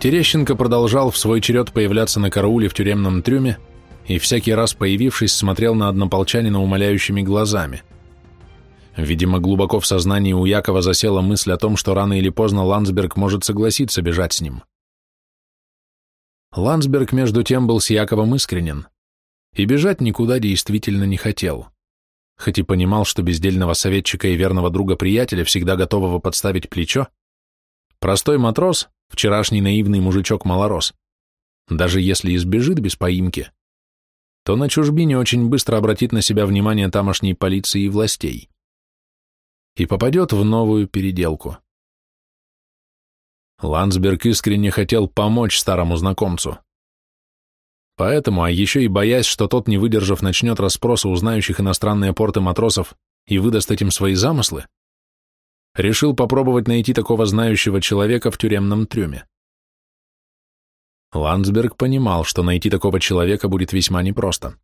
Терещенко продолжал в свой черед появляться на карауле в тюремном трюме и всякий раз появившись, смотрел на однополчанина умоляющими глазами. Видимо, глубоко в сознании у Якова засела мысль о том, что рано или поздно Ландсберг может согласиться бежать с ним. Ландсберг, между тем, был с Яковом искренен и бежать никуда действительно не хотел, хоть и понимал, что бездельного советчика и верного друга-приятеля, всегда готового подставить плечо, простой матрос, вчерашний наивный мужичок-малорос, даже если избежит без поимки, то на чужбине очень быстро обратит на себя внимание тамошней полиции и властей и попадет в новую переделку. Ландсберг искренне хотел помочь старому знакомцу. Поэтому, а еще и боясь, что тот, не выдержав, начнет расспросы у знающих иностранные порты матросов и выдаст этим свои замыслы, решил попробовать найти такого знающего человека в тюремном трюме. Ландсберг понимал, что найти такого человека будет весьма непросто.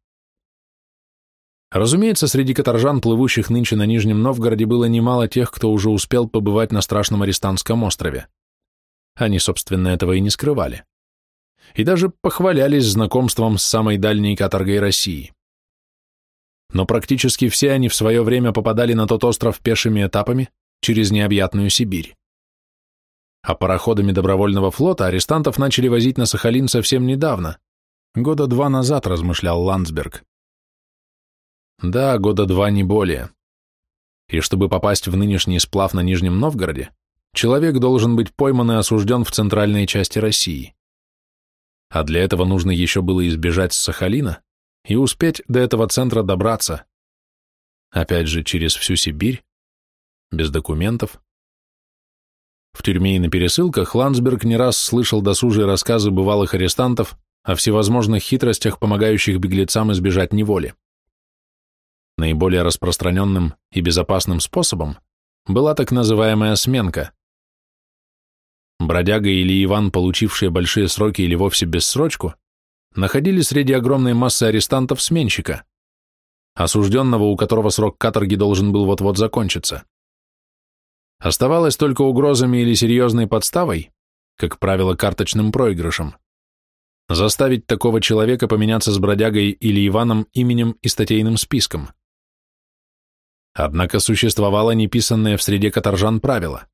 Разумеется, среди каторжан, плывущих нынче на Нижнем Новгороде, было немало тех, кто уже успел побывать на страшном арестантском острове. Они, собственно, этого и не скрывали. И даже похвалялись знакомством с самой дальней каторгой России. Но практически все они в свое время попадали на тот остров пешими этапами через необъятную Сибирь а пароходами добровольного флота арестантов начали возить на Сахалин совсем недавно, года два назад, размышлял Ландсберг. Да, года два не более. И чтобы попасть в нынешний сплав на Нижнем Новгороде, человек должен быть пойман и осужден в центральной части России. А для этого нужно еще было избежать Сахалина и успеть до этого центра добраться. Опять же, через всю Сибирь, без документов, в тюрьме и на пересылках Ландсберг не раз слышал досужие рассказы бывалых арестантов о всевозможных хитростях, помогающих беглецам избежать неволи. Наиболее распространенным и безопасным способом была так называемая сменка. Бродяга или Иван, получившие большие сроки или вовсе бессрочку, находили среди огромной массы арестантов сменщика, осужденного, у которого срок каторги должен был вот-вот закончиться. Оставалось только угрозами или серьезной подставой, как правило, карточным проигрышем, заставить такого человека поменяться с бродягой или Иваном именем и статейным списком. Однако существовало неписанное в среде каторжан правило.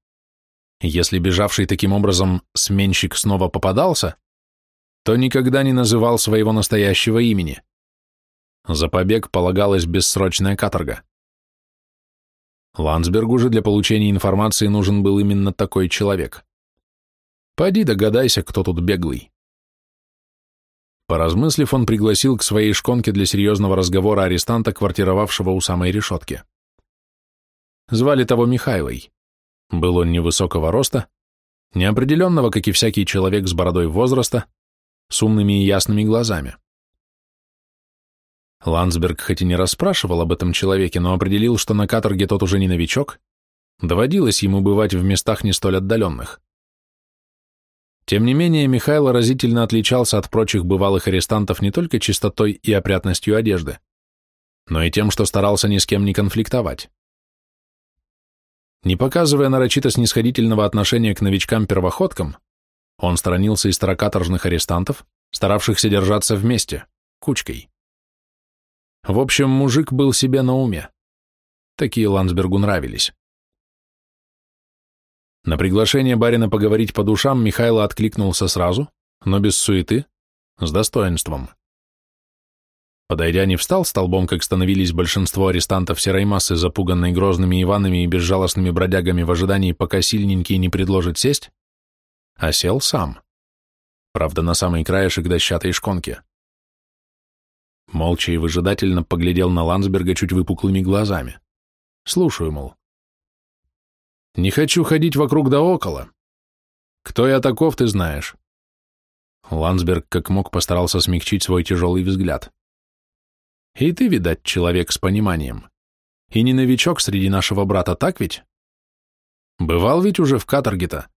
Если бежавший таким образом сменщик снова попадался, то никогда не называл своего настоящего имени. За побег полагалась бессрочная каторга. Ландсбергу же для получения информации нужен был именно такой человек. Пойди догадайся, кто тут беглый. Поразмыслив, он пригласил к своей шконке для серьезного разговора арестанта, квартировавшего у самой решетки. Звали того Михайлой. Был он невысокого роста, неопределенного, как и всякий человек с бородой возраста, с умными и ясными глазами. Ландсберг хоть и не расспрашивал об этом человеке, но определил, что на каторге тот уже не новичок, доводилось ему бывать в местах не столь отдаленных. Тем не менее, Михаил разительно отличался от прочих бывалых арестантов не только чистотой и опрятностью одежды, но и тем, что старался ни с кем не конфликтовать. Не показывая нарочито снисходительного отношения к новичкам-первоходкам, он сторонился и старокаторжных арестантов, старавшихся держаться вместе, кучкой. В общем, мужик был себе на уме. Такие Ландсбергу нравились. На приглашение барина поговорить по душам Михайло откликнулся сразу, но без суеты, с достоинством. Подойдя, не встал столбом, как становились большинство арестантов серой массы, запуганной грозными Иванами и безжалостными бродягами в ожидании, пока сильненький не предложит сесть, а сел сам. Правда, на самый краешек дощатой шконки. Молча и выжидательно поглядел на Ландсберга чуть выпуклыми глазами. Слушаю, мол. Не хочу ходить вокруг да около. Кто я таков, ты знаешь. Ландсберг как мог постарался смягчить свой тяжелый взгляд. И ты, видать, человек с пониманием. И не новичок среди нашего брата, так ведь? Бывал ведь уже в каторге-то?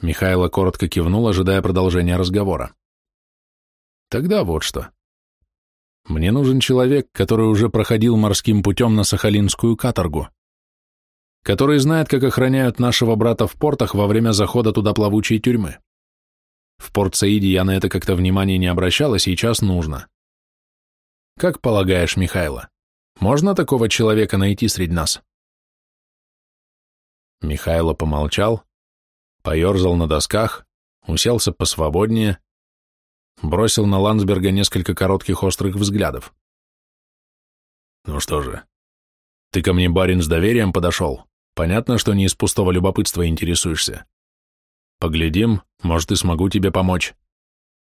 Михайло коротко кивнул, ожидая продолжения разговора. Тогда вот что. Мне нужен человек, который уже проходил морским путем на Сахалинскую каторгу, который знает, как охраняют нашего брата в портах во время захода туда плавучей тюрьмы. В Порт-Саиде я на это как-то внимания не обращала, сейчас нужно. Как полагаешь, Михайло, можно такого человека найти среди нас? Михайло помолчал, поерзал на досках, уселся посвободнее, бросил на Ландсберга несколько коротких острых взглядов. «Ну что же, ты ко мне, барин, с доверием подошел. Понятно, что не из пустого любопытства интересуешься. Поглядим, может, и смогу тебе помочь.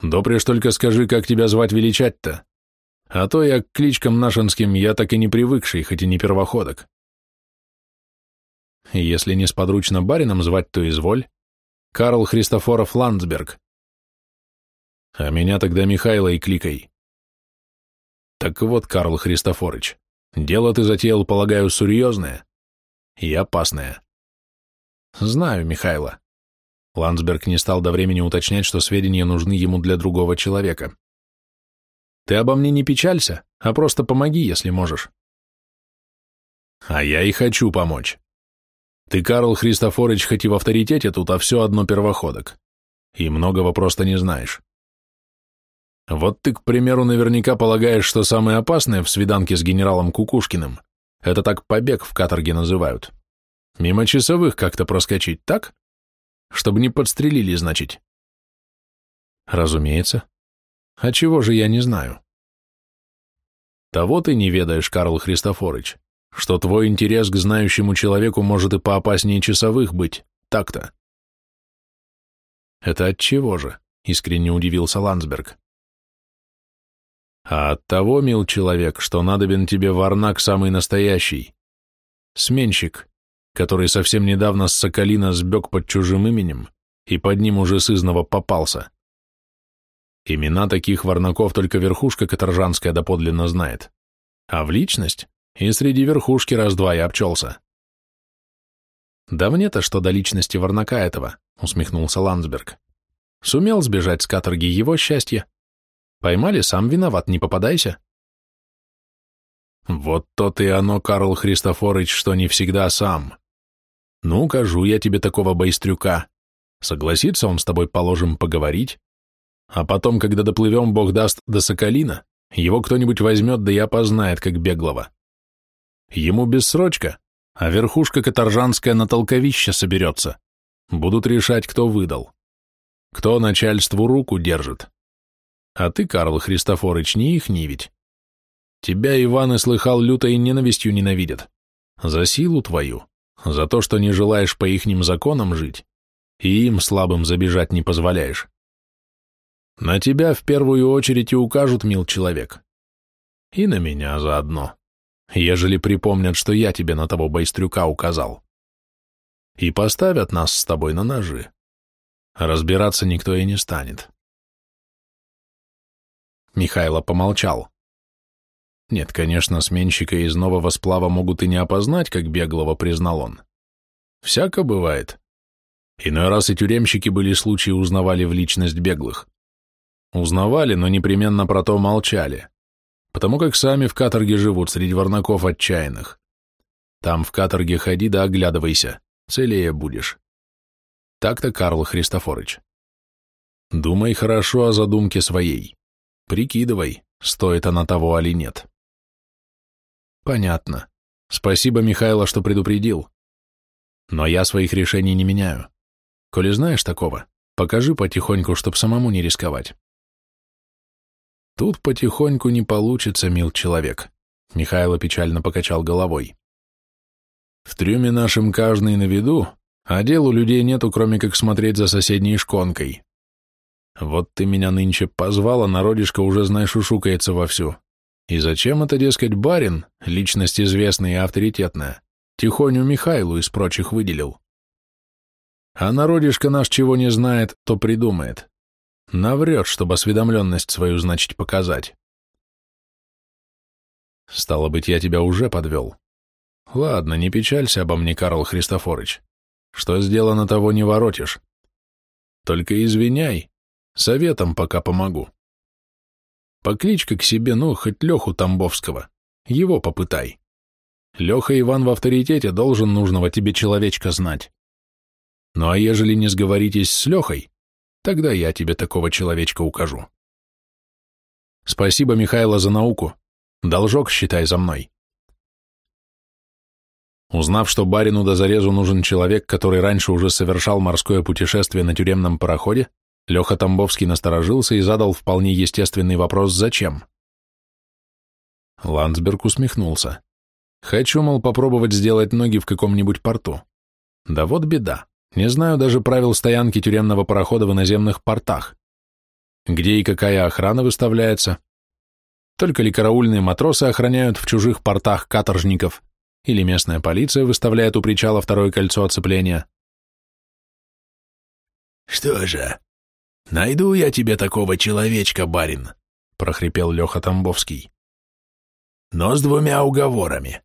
Допрежь только скажи, как тебя звать величать-то. А то я к кличкам нашинским я так и не привыкший, хоть и не первоходок. Если не сподручно барином звать, то изволь. Карл Христофоров Ландсберг. А меня тогда Михайло и кликай. Так вот, Карл Христофорыч, дело ты затеял, полагаю, серьезное и опасное. Знаю, Михайло. Ландсберг не стал до времени уточнять, что сведения нужны ему для другого человека. Ты обо мне не печалься, а просто помоги, если можешь. А я и хочу помочь. Ты, Карл Христофорович, хоть и в авторитете тут, а все одно первоходок. И многого просто не знаешь. Вот ты, к примеру, наверняка полагаешь, что самое опасное в свиданке с генералом Кукушкиным — это так побег в каторге называют. Мимо часовых как-то проскочить, так? Чтобы не подстрелили, значит. Разумеется. А чего же я не знаю? Того ты не ведаешь, Карл Христофорыч, что твой интерес к знающему человеку может и поопаснее часовых быть, так-то. Это от чего же? Искренне удивился Ландсберг а от того, мил человек, что надобен тебе варнак самый настоящий. Сменщик, который совсем недавно с Соколина сбег под чужим именем и под ним уже сызново попался. Имена таких варнаков только верхушка каторжанская доподлинно знает, а в личность и среди верхушки раз-два я обчелся. «Да мне-то что до личности варнака этого?» — усмехнулся Ландсберг. «Сумел сбежать с каторги его счастье, Поймали, сам виноват, не попадайся. Вот то-то и оно, Карл Христофорыч, что не всегда сам. Ну, укажу я тебе такого байстрюка. Согласится он с тобой, положим, поговорить. А потом, когда доплывем, бог даст, до Соколина, его кто-нибудь возьмет, да и опознает, как беглого. Ему бессрочка, а верхушка каторжанская на толковище соберется. Будут решать, кто выдал. Кто начальству руку держит. А ты, Карл Христофорыч, не их не ведь. Тебя, Иван, и слыхал лютой ненавистью ненавидят. За силу твою, за то, что не желаешь по ихним законам жить, и им слабым забежать не позволяешь. На тебя в первую очередь и укажут, мил человек. И на меня заодно, ежели припомнят, что я тебе на того байстрюка указал. И поставят нас с тобой на ножи. Разбираться никто и не станет. Михайло помолчал. Нет, конечно, сменщика из нового сплава могут и не опознать, как беглого признал он. Всяко бывает. Иной раз и тюремщики были случаи, узнавали в личность беглых. Узнавали, но непременно про то молчали, потому как сами в каторге живут среди варнаков отчаянных. Там в каторге ходи да оглядывайся, целее будешь. Так-то, Карл Христофорыч. Думай хорошо о задумке своей. Прикидывай, стоит она того или нет. Понятно. Спасибо, Михайло, что предупредил. Но я своих решений не меняю. Коли знаешь такого, покажи потихоньку, чтоб самому не рисковать. Тут потихоньку не получится, мил человек. Михайло печально покачал головой. В трюме нашем каждый на виду, а дел у людей нету, кроме как смотреть за соседней шконкой. Вот ты меня нынче позвала, народишко уже, знаешь, ушукается вовсю. И зачем это, дескать, барин, личность известная и авторитетная, тихоню Михайлу из прочих выделил? А народишко наш чего не знает, то придумает. Наврет, чтобы осведомленность свою, значит, показать. Стало быть, я тебя уже подвел. Ладно, не печалься обо мне, Карл Христофорыч. Что сделано, того не воротишь. Только извиняй, Советом пока помогу. Покличка к себе, ну, хоть Леху Тамбовского. Его попытай. Леха Иван в авторитете должен нужного тебе человечка знать. Ну а ежели не сговоритесь с Лехой, Тогда я тебе такого человечка укажу. Спасибо, Михайло, за науку. Должок считай за мной. Узнав, что барину до зарезу нужен человек, который раньше уже совершал морское путешествие на тюремном пароходе, Леха Тамбовский насторожился и задал вполне естественный вопрос «Зачем?». Ландсберг усмехнулся. «Хочу, мол, попробовать сделать ноги в каком-нибудь порту. Да вот беда. Не знаю даже правил стоянки тюремного парохода в иноземных портах. Где и какая охрана выставляется? Только ли караульные матросы охраняют в чужих портах каторжников, или местная полиция выставляет у причала второе кольцо оцепления? «Что же, найду я тебе такого человечка, барин», — прохрипел Леха Тамбовский. «Но с двумя уговорами.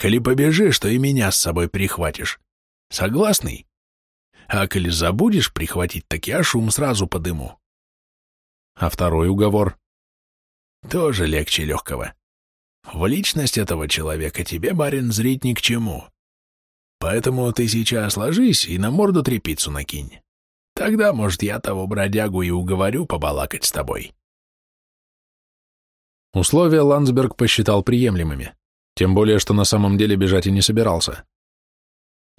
Коли побежишь, то и меня с собой прихватишь. Согласный? А коли забудешь прихватить, так я шум сразу подыму. А второй уговор? Тоже легче легкого. В личность этого человека тебе, барин, зрить ни к чему. Поэтому ты сейчас ложись и на морду трепицу накинь. Тогда, может, я того бродягу и уговорю побалакать с тобой. Условия Ландсберг посчитал приемлемыми, тем более, что на самом деле бежать и не собирался.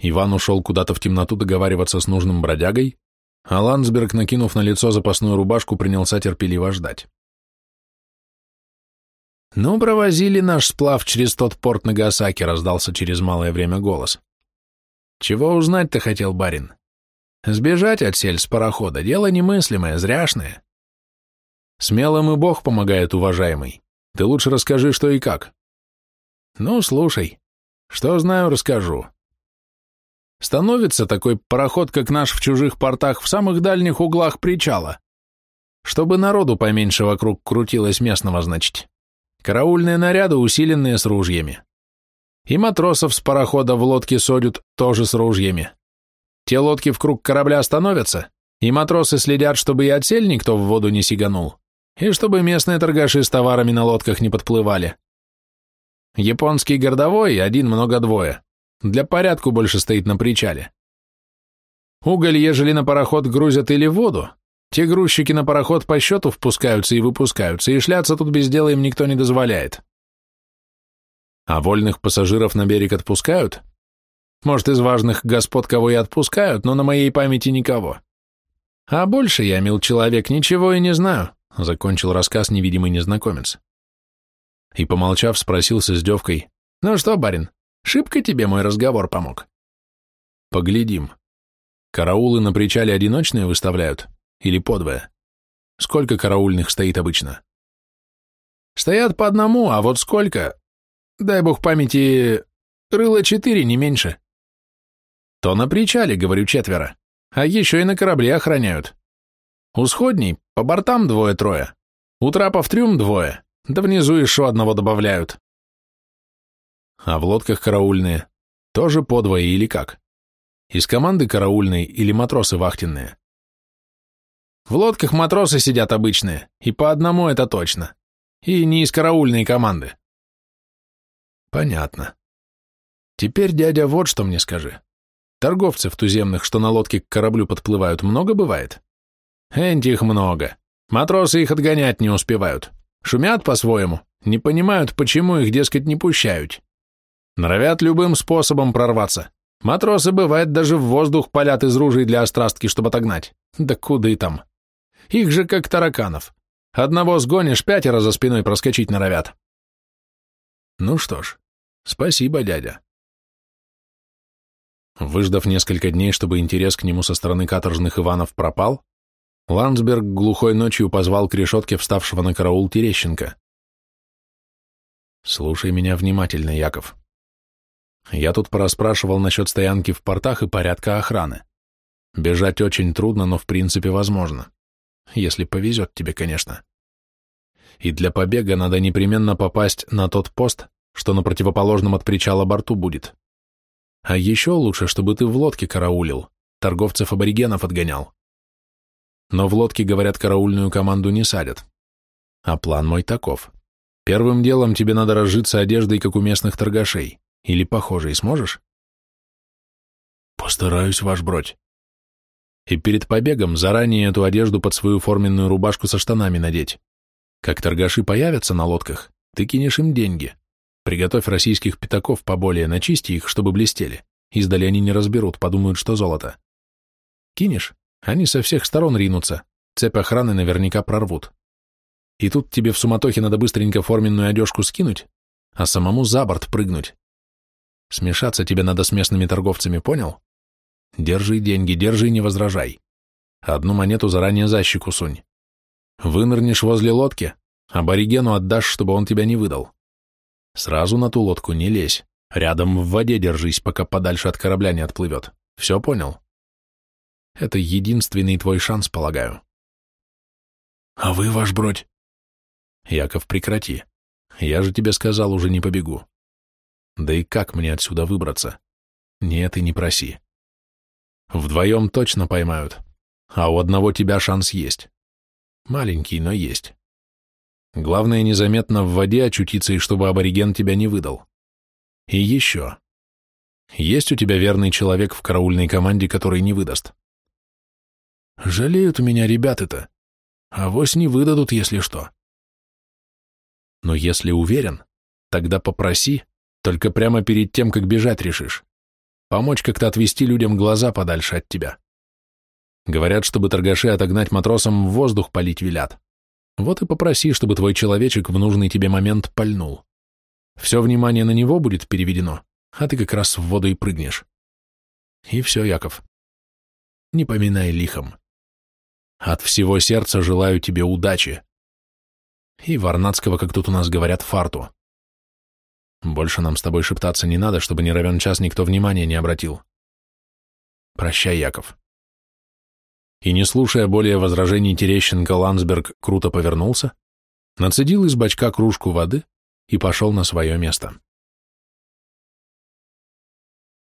Иван ушел куда-то в темноту договариваться с нужным бродягой, а Ландсберг, накинув на лицо запасную рубашку, принялся терпеливо ждать. «Ну, провозили наш сплав через тот порт Нагасаки», — раздался через малое время голос. «Чего узнать-то хотел барин? Сбежать от сель с парохода — дело немыслимое, зряшное. Смелым и Бог помогает, уважаемый. Ты лучше расскажи, что и как». «Ну, слушай. Что знаю, расскажу. Становится такой пароход, как наш в чужих портах, в самых дальних углах причала. Чтобы народу поменьше вокруг крутилось местного, значит. Караульные наряды, усиленные с ружьями. И матросов с парохода в лодке содят тоже с ружьями. Те лодки в круг корабля остановятся, и матросы следят, чтобы и отсель никто в воду не сиганул, и чтобы местные торгаши с товарами на лодках не подплывали. Японский городовой один много двое. Для порядку больше стоит на причале. Уголь, ежели на пароход грузят или воду, те грузчики на пароход по счету впускаются и выпускаются, и шляться тут без дела им никто не дозволяет. А вольных пассажиров на берег отпускают? Может, из важных господ кого и отпускают, но на моей памяти никого. А больше я, мил человек, ничего и не знаю, закончил рассказ невидимый незнакомец. И, помолчав, спросил с издевкой, «Ну что, барин, Шибко тебе мой разговор помог. Поглядим. Караулы на причале одиночные выставляют? Или подвое? Сколько караульных стоит обычно? Стоят по одному, а вот сколько? Дай бог памяти, рыло четыре, не меньше. То на причале, говорю, четверо. А еще и на корабле охраняют. У сходней по бортам двое-трое. У трапов трюм двое. Да внизу еще одного добавляют. А в лодках караульные тоже подвое или как? Из команды караульной или матросы вахтенные? В лодках матросы сидят обычные, и по одному это точно. И не из караульной команды. Понятно. Теперь, дядя, вот что мне скажи. Торговцев туземных, что на лодке к кораблю подплывают, много бывает? Энти их много. Матросы их отгонять не успевают. Шумят по-своему, не понимают, почему их, дескать, не пущают. Норовят любым способом прорваться. Матросы, бывает, даже в воздух палят из ружей для острастки, чтобы отогнать. Да куда и там. Их же как тараканов. Одного сгонишь, пятеро за спиной проскочить норовят. Ну что ж, спасибо, дядя. Выждав несколько дней, чтобы интерес к нему со стороны каторжных Иванов пропал, Ландсберг глухой ночью позвал к решетке вставшего на караул Терещенко. «Слушай меня внимательно, Яков. Я тут порасспрашивал насчет стоянки в портах и порядка охраны. Бежать очень трудно, но в принципе возможно. Если повезет тебе, конечно. И для побега надо непременно попасть на тот пост, что на противоположном от причала борту будет. А еще лучше, чтобы ты в лодке караулил, торговцев-аборигенов отгонял. Но в лодке, говорят, караульную команду не садят. А план мой таков. Первым делом тебе надо разжиться одеждой, как у местных торгашей. Или похожий сможешь? Постараюсь, ваш бродь. И перед побегом заранее эту одежду под свою форменную рубашку со штанами надеть. Как торгаши появятся на лодках, ты кинешь им деньги. Приготовь российских пятаков поболее, начисти их, чтобы блестели. Издали они не разберут, подумают, что золото. Кинешь, они со всех сторон ринутся, цепь охраны наверняка прорвут. И тут тебе в суматохе надо быстренько форменную одежку скинуть, а самому за борт прыгнуть. Смешаться тебе надо с местными торговцами, понял? Держи деньги, держи не возражай. Одну монету заранее за щеку сунь. Вынырнешь возле лодки, аборигену отдашь, чтобы он тебя не выдал. Сразу на ту лодку не лезь, рядом в воде держись, пока подальше от корабля не отплывет. Все понял? Это единственный твой шанс, полагаю. А вы, ваш бродь? Яков, прекрати. Я же тебе сказал, уже не побегу. Да и как мне отсюда выбраться? Нет, и не проси. Вдвоем точно поймают, а у одного тебя шанс есть. Маленький, но есть. Главное, незаметно в воде очутиться, и чтобы абориген тебя не выдал. И еще. Есть у тебя верный человек в караульной команде, который не выдаст? Жалеют у меня ребята-то. Авось не выдадут, если что. Но если уверен, тогда попроси, только прямо перед тем, как бежать решишь. Помочь как-то отвести людям глаза подальше от тебя. Говорят, чтобы торгаши отогнать матросам в воздух полить велят. Вот и попроси, чтобы твой человечек в нужный тебе момент пальнул. Все внимание на него будет переведено, а ты как раз в воду и прыгнешь. И все, Яков. Не поминай лихом. От всего сердца желаю тебе удачи. И Варнадского, как тут у нас говорят, фарту. Больше нам с тобой шептаться не надо, чтобы не равен час никто внимания не обратил. Прощай, Яков. И не слушая более возражений Терещенко, Ландсберг круто повернулся, нацедил из бачка кружку воды и пошел на свое место.